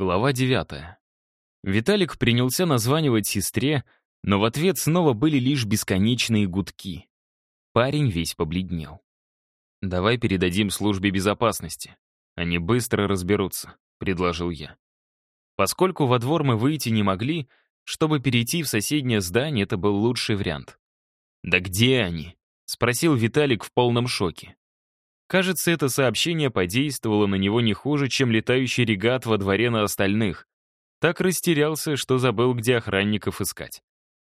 Глава 9. Виталик принялся названивать сестре, но в ответ снова были лишь бесконечные гудки. Парень весь побледнел. «Давай передадим службе безопасности. Они быстро разберутся», — предложил я. Поскольку во двор мы выйти не могли, чтобы перейти в соседнее здание, это был лучший вариант. «Да где они?» — спросил Виталик в полном шоке. Кажется, это сообщение подействовало на него не хуже, чем летающий регат во дворе на остальных. Так растерялся, что забыл, где охранников искать.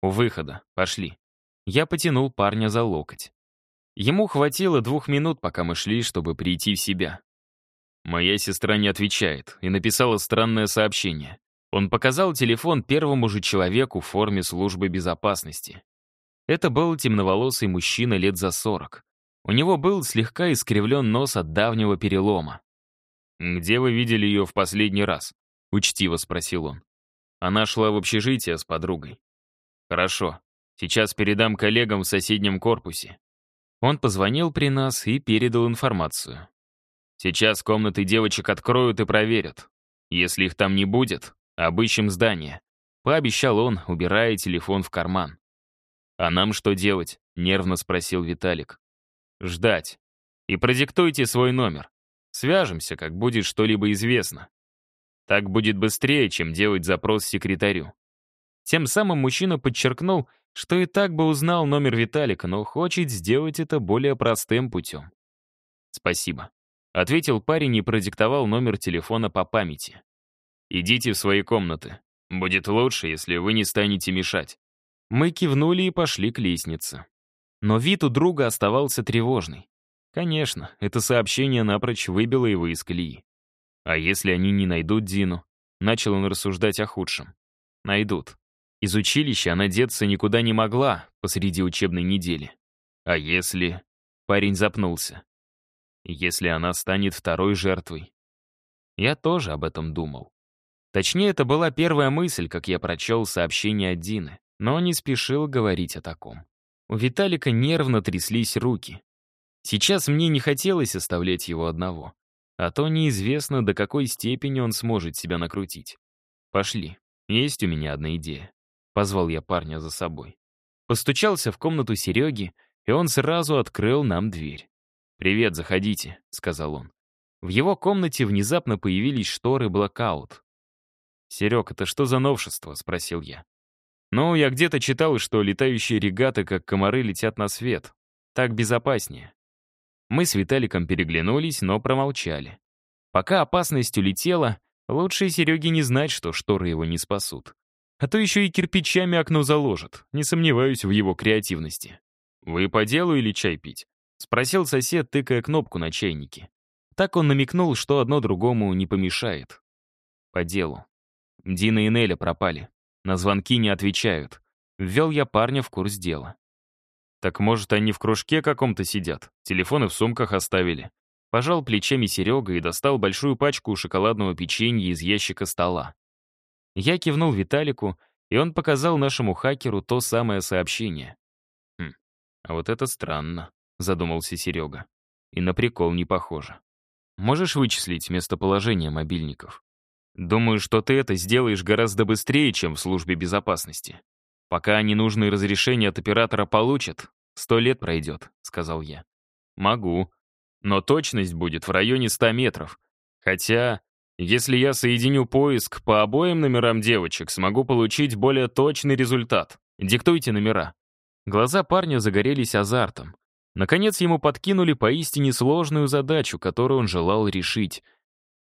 У выхода. Пошли. Я потянул парня за локоть. Ему хватило двух минут, пока мы шли, чтобы прийти в себя. Моя сестра не отвечает и написала странное сообщение. Он показал телефон первому же человеку в форме службы безопасности. Это был темноволосый мужчина лет за сорок. У него был слегка искривлен нос от давнего перелома. «Где вы видели ее в последний раз?» — учтиво спросил он. Она шла в общежитие с подругой. «Хорошо. Сейчас передам коллегам в соседнем корпусе». Он позвонил при нас и передал информацию. «Сейчас комнаты девочек откроют и проверят. Если их там не будет, обыщем здание», — пообещал он, убирая телефон в карман. «А нам что делать?» — нервно спросил Виталик. Ждать. И продиктуйте свой номер. Свяжемся, как будет что-либо известно. Так будет быстрее, чем делать запрос секретарю. Тем самым мужчина подчеркнул, что и так бы узнал номер Виталика, но хочет сделать это более простым путем. «Спасибо», — ответил парень и продиктовал номер телефона по памяти. «Идите в свои комнаты. Будет лучше, если вы не станете мешать». Мы кивнули и пошли к лестнице. Но вид у друга оставался тревожный. Конечно, это сообщение напрочь выбило его из колеи. А если они не найдут Дину? Начал он рассуждать о худшем. Найдут. Из училища она деться никуда не могла посреди учебной недели. А если... Парень запнулся. Если она станет второй жертвой. Я тоже об этом думал. Точнее, это была первая мысль, как я прочел сообщение от Дины, но не спешил говорить о таком. У Виталика нервно тряслись руки. Сейчас мне не хотелось оставлять его одного. А то неизвестно, до какой степени он сможет себя накрутить. «Пошли. Есть у меня одна идея». Позвал я парня за собой. Постучался в комнату Сереги, и он сразу открыл нам дверь. «Привет, заходите», — сказал он. В его комнате внезапно появились шторы блокаут. «Серег, это что за новшество?» — спросил я. Ну, я где-то читал, что летающие регаты, как комары, летят на свет. Так безопаснее. Мы с Виталиком переглянулись, но промолчали. Пока опасность улетела, лучше Сереге не знать, что шторы его не спасут. А то еще и кирпичами окно заложат, не сомневаюсь в его креативности. «Вы по делу или чай пить?» — спросил сосед, тыкая кнопку на чайнике. Так он намекнул, что одно другому не помешает. «По делу. Дина и Неля пропали. На звонки не отвечают. Ввел я парня в курс дела. Так может, они в кружке каком-то сидят? Телефоны в сумках оставили. Пожал плечами Серега и достал большую пачку шоколадного печенья из ящика стола. Я кивнул Виталику, и он показал нашему хакеру то самое сообщение. «Хм, а вот это странно», — задумался Серега. «И на прикол не похоже. Можешь вычислить местоположение мобильников?» Думаю, что ты это сделаешь гораздо быстрее, чем в службе безопасности. Пока они нужные разрешения от оператора получат, сто лет пройдет», — сказал я. «Могу. Но точность будет в районе ста метров. Хотя, если я соединю поиск по обоим номерам девочек, смогу получить более точный результат. Диктуйте номера». Глаза парня загорелись азартом. Наконец ему подкинули поистине сложную задачу, которую он желал решить —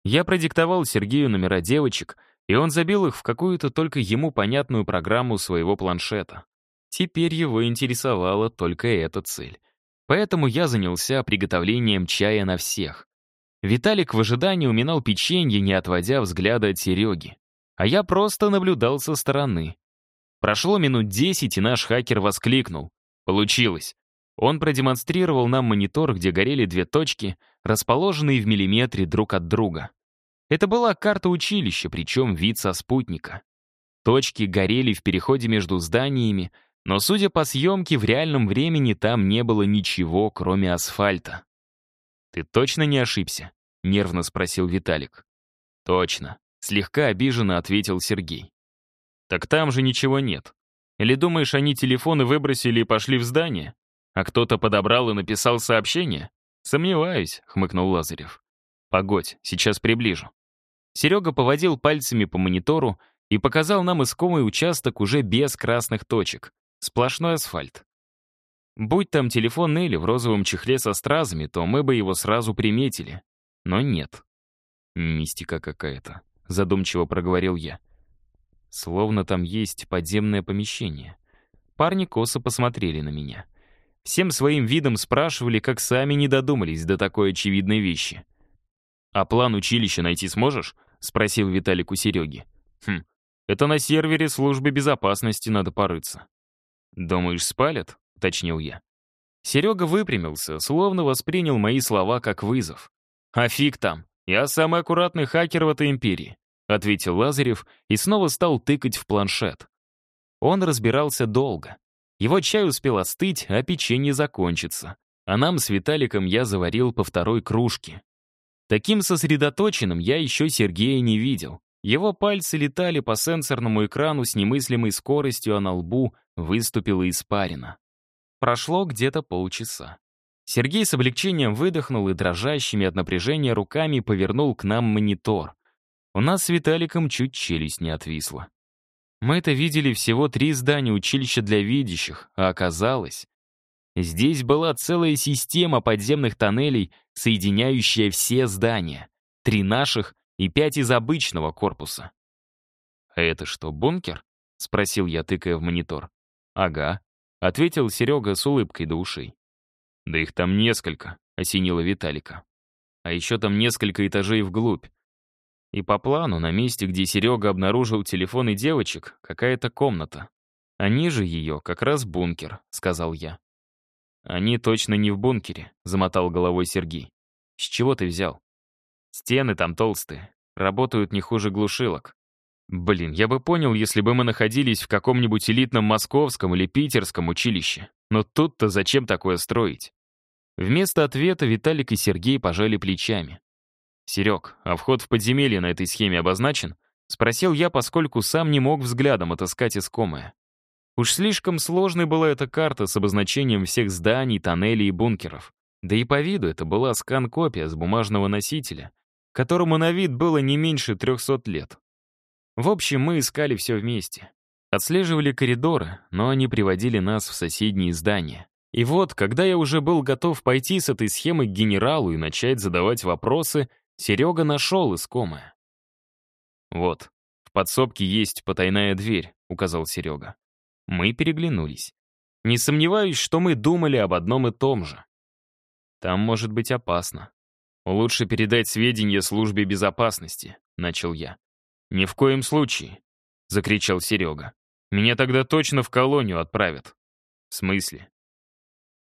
я продиктовал Сергею номера девочек, и он забил их в какую-то только ему понятную программу своего планшета. Теперь его интересовала только эта цель. Поэтому я занялся приготовлением чая на всех. Виталик в ожидании уминал печенье, не отводя взгляда от Сереги. А я просто наблюдал со стороны. Прошло минут десять, и наш хакер воскликнул. Получилось. Он продемонстрировал нам монитор, где горели две точки, расположенные в миллиметре друг от друга. Это была карта училища, причем вид со спутника. Точки горели в переходе между зданиями, но, судя по съемке, в реальном времени там не было ничего, кроме асфальта. «Ты точно не ошибся?» — нервно спросил Виталик. «Точно», — слегка обиженно ответил Сергей. «Так там же ничего нет. Или думаешь, они телефоны выбросили и пошли в здание? А кто-то подобрал и написал сообщение? Сомневаюсь», — хмыкнул Лазарев. «Погодь, сейчас приближу». Серега поводил пальцами по монитору и показал нам искомый участок уже без красных точек. Сплошной асфальт. Будь там телефон Нелли в розовом чехле со стразами, то мы бы его сразу приметили. Но нет. «Мистика какая-то», — задумчиво проговорил я. Словно там есть подземное помещение. Парни косо посмотрели на меня. Всем своим видом спрашивали, как сами не додумались до такой очевидной вещи. «А план училища найти сможешь?» — спросил Виталик у Сереги. «Хм, это на сервере службы безопасности надо порыться». «Думаешь, спалят?» — уточнил я. Серега выпрямился, словно воспринял мои слова как вызов. «А фиг там, я самый аккуратный хакер в этой империи», — ответил Лазарев и снова стал тыкать в планшет. Он разбирался долго. Его чай успел остыть, а печенье закончится. А нам с Виталиком я заварил по второй кружке. Таким сосредоточенным я еще Сергея не видел. Его пальцы летали по сенсорному экрану с немыслимой скоростью, а на лбу выступила испарина. Прошло где-то полчаса. Сергей с облегчением выдохнул и дрожащими от напряжения руками повернул к нам монитор. У нас с Виталиком чуть челюсть не отвисла. Мы это видели всего три здания училища для видящих, а оказалось... Здесь была целая система подземных тоннелей, соединяющая все здания. Три наших и пять из обычного корпуса. «А это что, бункер?» — спросил я, тыкая в монитор. «Ага», — ответил Серега с улыбкой до ушей. «Да их там несколько», — осенило Виталика. «А еще там несколько этажей вглубь. И по плану, на месте, где Серега обнаружил телефоны девочек, какая-то комната. А ниже ее как раз бункер», — сказал я. «Они точно не в бункере», — замотал головой Сергей. «С чего ты взял?» Стены там толстые, работают не хуже глушилок. Блин, я бы понял, если бы мы находились в каком-нибудь элитном московском или питерском училище. Но тут-то зачем такое строить? Вместо ответа Виталик и Сергей пожали плечами. «Серег, а вход в подземелье на этой схеме обозначен?» Спросил я, поскольку сам не мог взглядом отыскать искомое. Уж слишком сложной была эта карта с обозначением всех зданий, тоннелей и бункеров. Да и по виду это была скан-копия с бумажного носителя, которому на вид было не меньше 300 лет. В общем, мы искали все вместе. Отслеживали коридоры, но они приводили нас в соседние здания. И вот, когда я уже был готов пойти с этой схемой к генералу и начать задавать вопросы, Серега нашел искомое. «Вот, в подсобке есть потайная дверь», — указал Серега. Мы переглянулись. Не сомневаюсь, что мы думали об одном и том же. Там может быть опасно. «Лучше передать сведения службе безопасности», — начал я. «Ни в коем случае», — закричал Серега. «Меня тогда точно в колонию отправят». «В смысле?»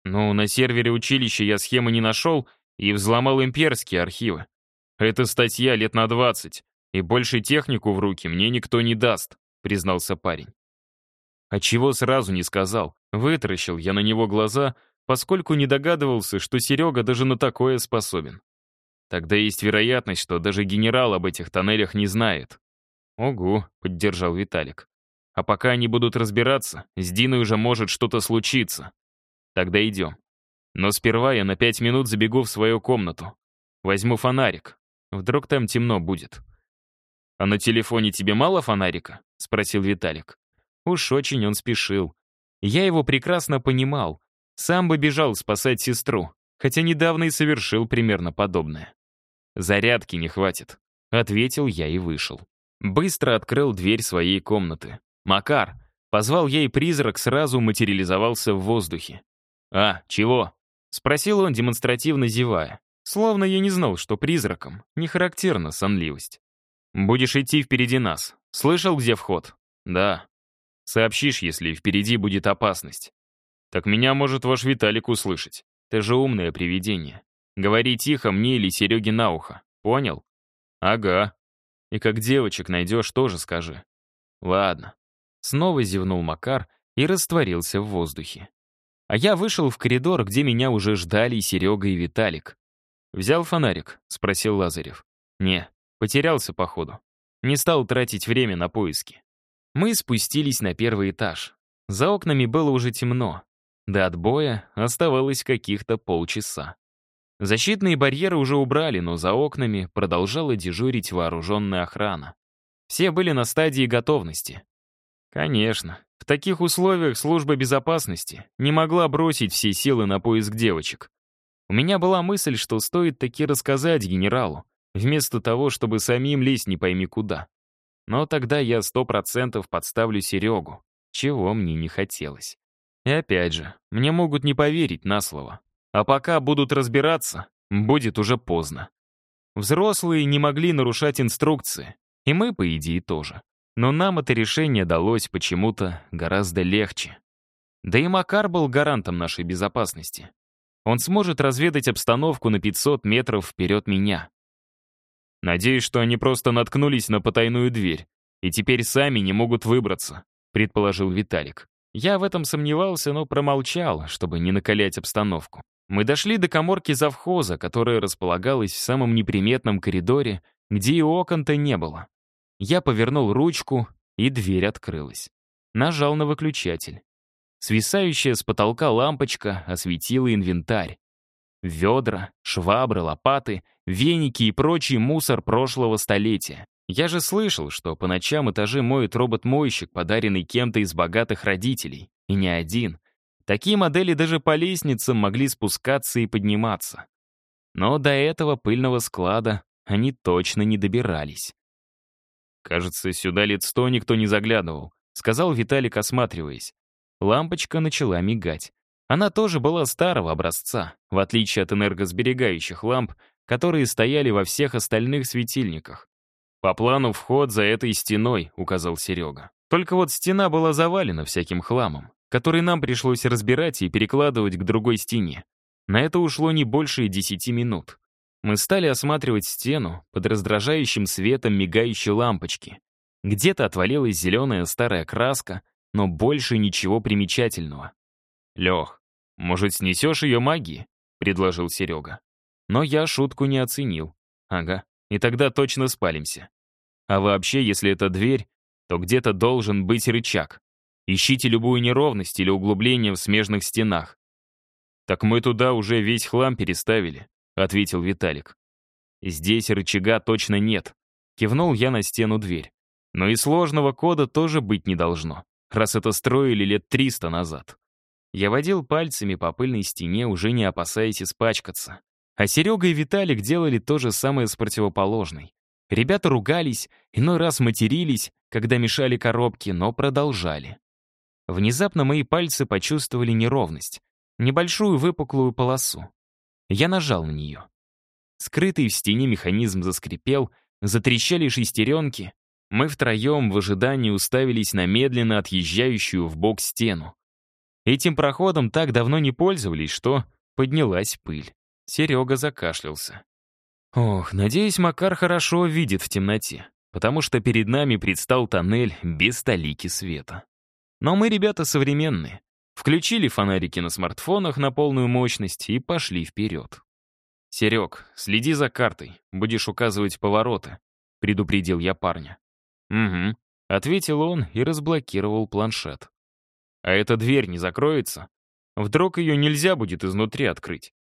«Ну, на сервере училища я схемы не нашел и взломал имперские архивы. Это статья лет на двадцать, и больше технику в руки мне никто не даст», — признался парень. А чего сразу не сказал? Вытаращил я на него глаза, поскольку не догадывался, что Серега даже на такое способен. Тогда есть вероятность, что даже генерал об этих тоннелях не знает. «Ого», — поддержал Виталик. «А пока они будут разбираться, с Диной уже может что-то случиться. Тогда идем. Но сперва я на пять минут забегу в свою комнату. Возьму фонарик. Вдруг там темно будет». «А на телефоне тебе мало фонарика?» — спросил Виталик. Уж очень он спешил. Я его прекрасно понимал. Сам бы бежал спасать сестру хотя недавно и совершил примерно подобное. «Зарядки не хватит», — ответил я и вышел. Быстро открыл дверь своей комнаты. «Макар!» — позвал я, и призрак сразу материализовался в воздухе. «А, чего?» — спросил он, демонстративно зевая. Словно я не знал, что призракам не характерна сонливость. «Будешь идти впереди нас. Слышал, где вход?» «Да». «Сообщишь, если впереди будет опасность». «Так меня может ваш Виталик услышать. Ты же умное привидение. Говори тихо мне или Сереге на ухо. Понял? Ага. И как девочек найдешь, тоже скажи. Ладно. Снова зевнул Макар и растворился в воздухе. А я вышел в коридор, где меня уже ждали Серега, и Виталик. «Взял фонарик?» — спросил Лазарев. «Не, потерялся, походу». Не стал тратить время на поиски. Мы спустились на первый этаж. За окнами было уже темно. До отбоя оставалось каких-то полчаса. Защитные барьеры уже убрали, но за окнами продолжала дежурить вооруженная охрана. Все были на стадии готовности. Конечно, в таких условиях служба безопасности не могла бросить все силы на поиск девочек. У меня была мысль, что стоит таки рассказать генералу, вместо того, чтобы самим лезть не пойми куда. Но тогда я сто процентов подставлю Серегу, чего мне не хотелось. И опять же, мне могут не поверить на слово. А пока будут разбираться, будет уже поздно. Взрослые не могли нарушать инструкции, и мы, по идее, тоже. Но нам это решение далось почему-то гораздо легче. Да и Макар был гарантом нашей безопасности. Он сможет разведать обстановку на 500 метров вперед меня. Надеюсь, что они просто наткнулись на потайную дверь и теперь сами не могут выбраться, предположил Виталик. Я в этом сомневался, но промолчал, чтобы не накалять обстановку. Мы дошли до коморки завхоза, которая располагалась в самом неприметном коридоре, где и окон-то не было. Я повернул ручку, и дверь открылась. Нажал на выключатель. Свисающая с потолка лампочка осветила инвентарь. Ведра, швабры, лопаты, веники и прочий мусор прошлого столетия. Я же слышал, что по ночам этажи моет робот-мойщик, подаренный кем-то из богатых родителей. И не один. Такие модели даже по лестницам могли спускаться и подниматься. Но до этого пыльного склада они точно не добирались. «Кажется, сюда лет сто никто не заглядывал», — сказал Виталик, осматриваясь. Лампочка начала мигать. Она тоже была старого образца, в отличие от энергосберегающих ламп, которые стояли во всех остальных светильниках. «По плану вход за этой стеной», — указал Серега. Только вот стена была завалена всяким хламом, который нам пришлось разбирать и перекладывать к другой стене. На это ушло не больше десяти минут. Мы стали осматривать стену под раздражающим светом мигающей лампочки. Где-то отвалилась зеленая старая краска, но больше ничего примечательного. «Лех, может, снесешь ее магией?» — предложил Серега. Но я шутку не оценил. Ага, и тогда точно спалимся. А вообще, если это дверь, то где-то должен быть рычаг. Ищите любую неровность или углубление в смежных стенах. «Так мы туда уже весь хлам переставили», — ответил Виталик. «Здесь рычага точно нет», — кивнул я на стену дверь. «Но и сложного кода тоже быть не должно, раз это строили лет триста назад». Я водил пальцами по пыльной стене, уже не опасаясь испачкаться. А Серега и Виталик делали то же самое с противоположной. Ребята ругались, иной раз матерились, когда мешали коробки, но продолжали. Внезапно мои пальцы почувствовали неровность, небольшую выпуклую полосу. Я нажал на нее. Скрытый в стене механизм заскрипел, затрещали шестеренки. Мы втроем в ожидании уставились на медленно отъезжающую в бок стену. Этим проходом так давно не пользовались, что поднялась пыль. Серега закашлялся. Ох, надеюсь, Макар хорошо видит в темноте, потому что перед нами предстал тоннель без столики света. Но мы, ребята, современные. Включили фонарики на смартфонах на полную мощность и пошли вперед. «Серег, следи за картой, будешь указывать повороты», — предупредил я парня. «Угу», — ответил он и разблокировал планшет. «А эта дверь не закроется? Вдруг ее нельзя будет изнутри открыть?»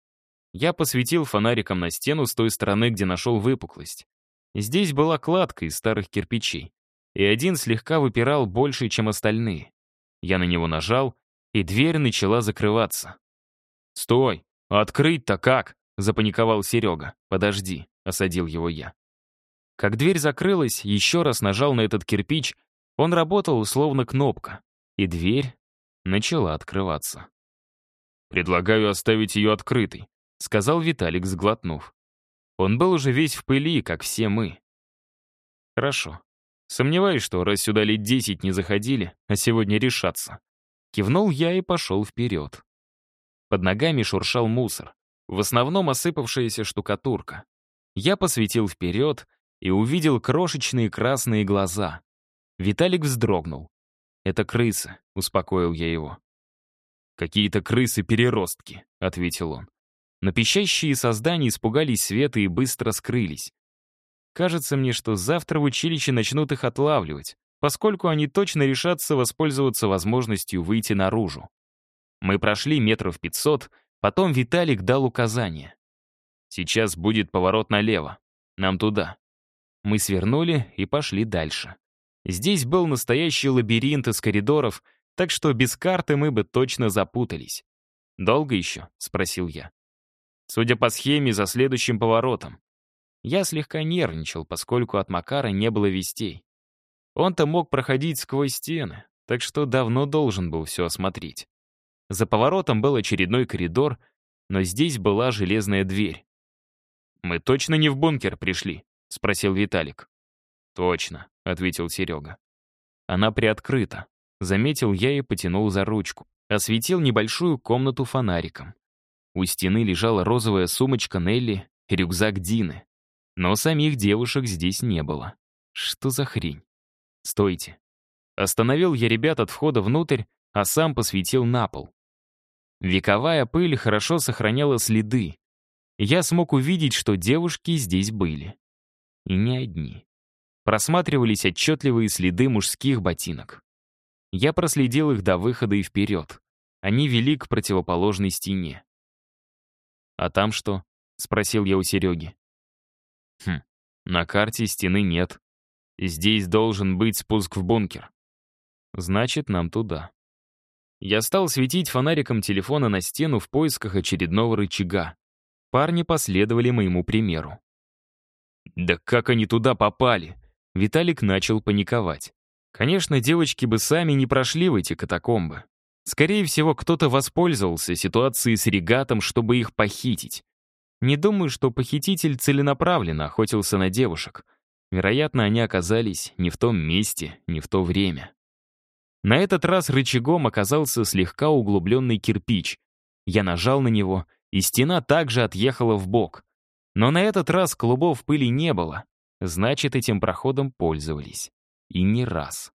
Я посветил фонариком на стену с той стороны, где нашел выпуклость. Здесь была кладка из старых кирпичей, и один слегка выпирал больше, чем остальные. Я на него нажал, и дверь начала закрываться. «Стой! Открыть-то как?» — запаниковал Серега. «Подожди», — осадил его я. Как дверь закрылась, еще раз нажал на этот кирпич, он работал словно кнопка, и дверь начала открываться. «Предлагаю оставить ее открытой», сказал Виталик, сглотнув. Он был уже весь в пыли, как все мы. Хорошо. Сомневаюсь, что раз сюда лет десять не заходили, а сегодня решатся. Кивнул я и пошел вперед. Под ногами шуршал мусор, в основном осыпавшаяся штукатурка. Я посветил вперед и увидел крошечные красные глаза. Виталик вздрогнул. «Это крысы», — успокоил я его. «Какие-то крысы-переростки», — ответил он. Но пищащие создания испугались света и быстро скрылись. Кажется мне, что завтра в училище начнут их отлавливать, поскольку они точно решатся воспользоваться возможностью выйти наружу. Мы прошли метров пятьсот, потом Виталик дал указание. «Сейчас будет поворот налево. Нам туда». Мы свернули и пошли дальше. Здесь был настоящий лабиринт из коридоров, так что без карты мы бы точно запутались. «Долго еще?» — спросил я. «Судя по схеме, за следующим поворотом». Я слегка нервничал, поскольку от Макара не было вестей. Он-то мог проходить сквозь стены, так что давно должен был все осмотреть. За поворотом был очередной коридор, но здесь была железная дверь. «Мы точно не в бункер пришли?» — спросил Виталик. «Точно», — ответил Серега. «Она приоткрыта», — заметил я и потянул за ручку. Осветил небольшую комнату фонариком. У стены лежала розовая сумочка Нелли и рюкзак Дины. Но самих девушек здесь не было. Что за хрень? Стойте. Остановил я ребят от входа внутрь, а сам посветил на пол. Вековая пыль хорошо сохраняла следы. Я смог увидеть, что девушки здесь были. И не одни. Просматривались отчетливые следы мужских ботинок. Я проследил их до выхода и вперед. Они вели к противоположной стене. «А там что?» — спросил я у Сереги. «Хм, на карте стены нет. Здесь должен быть спуск в бункер. Значит, нам туда». Я стал светить фонариком телефона на стену в поисках очередного рычага. Парни последовали моему примеру. «Да как они туда попали?» Виталик начал паниковать. Конечно, девочки бы сами не прошли в эти катакомбы. Скорее всего, кто-то воспользовался ситуацией с регатом, чтобы их похитить. Не думаю, что похититель целенаправленно охотился на девушек. Вероятно, они оказались не в том месте, не в то время. На этот раз рычагом оказался слегка углубленный кирпич. Я нажал на него, и стена также отъехала в бок. Но на этот раз клубов пыли не было. Значит, этим проходом пользовались. И не раз.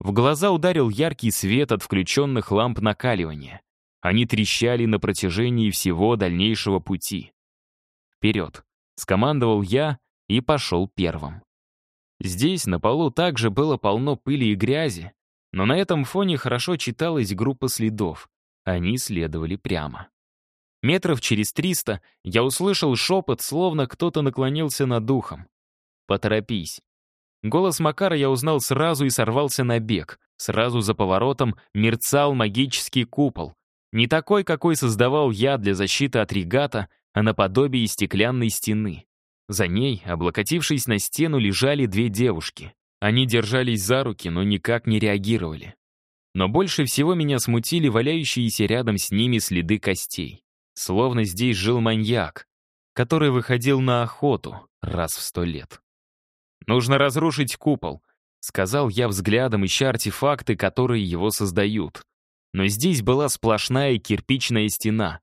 В глаза ударил яркий свет от включенных ламп накаливания. Они трещали на протяжении всего дальнейшего пути. «Вперед!» — скомандовал я и пошел первым. Здесь на полу также было полно пыли и грязи, но на этом фоне хорошо читалась группа следов. Они следовали прямо. Метров через триста я услышал шепот, словно кто-то наклонился над духом. «Поторопись». Голос Макара я узнал сразу и сорвался на бег. Сразу за поворотом мерцал магический купол. Не такой, какой создавал я для защиты от регата, а наподобие стеклянной стены. За ней, облокотившись на стену, лежали две девушки. Они держались за руки, но никак не реагировали. Но больше всего меня смутили валяющиеся рядом с ними следы костей. Словно здесь жил маньяк, который выходил на охоту раз в сто лет. «Нужно разрушить купол», — сказал я взглядом, ища артефакты, которые его создают. Но здесь была сплошная кирпичная стена.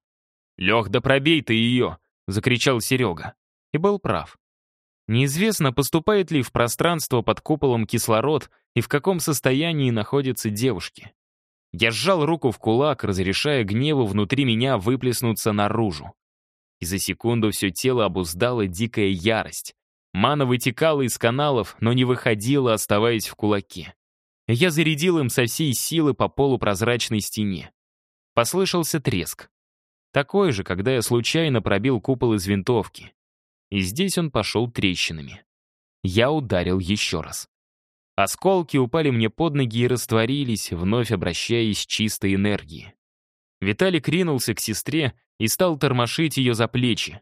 «Лех, да пробей ты ее!» — закричал Серега. И был прав. Неизвестно, поступает ли в пространство под куполом кислород и в каком состоянии находятся девушки. Я сжал руку в кулак, разрешая гневу внутри меня выплеснуться наружу. И за секунду все тело обуздала дикая ярость. Мана вытекала из каналов, но не выходила, оставаясь в кулаке. Я зарядил им со всей силы по полупрозрачной стене. Послышался треск. Такой же, когда я случайно пробил купол из винтовки. И здесь он пошел трещинами. Я ударил еще раз. Осколки упали мне под ноги и растворились, вновь обращаясь чистой энергии. Виталик ринулся к сестре и стал тормошить ее за плечи.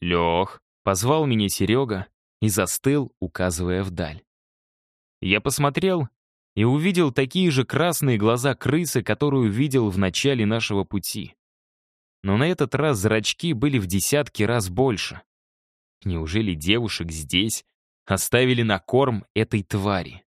«Лех», — позвал меня Серега и застыл, указывая вдаль. Я посмотрел и увидел такие же красные глаза крысы, которую видел в начале нашего пути. Но на этот раз зрачки были в десятки раз больше. Неужели девушек здесь оставили на корм этой твари.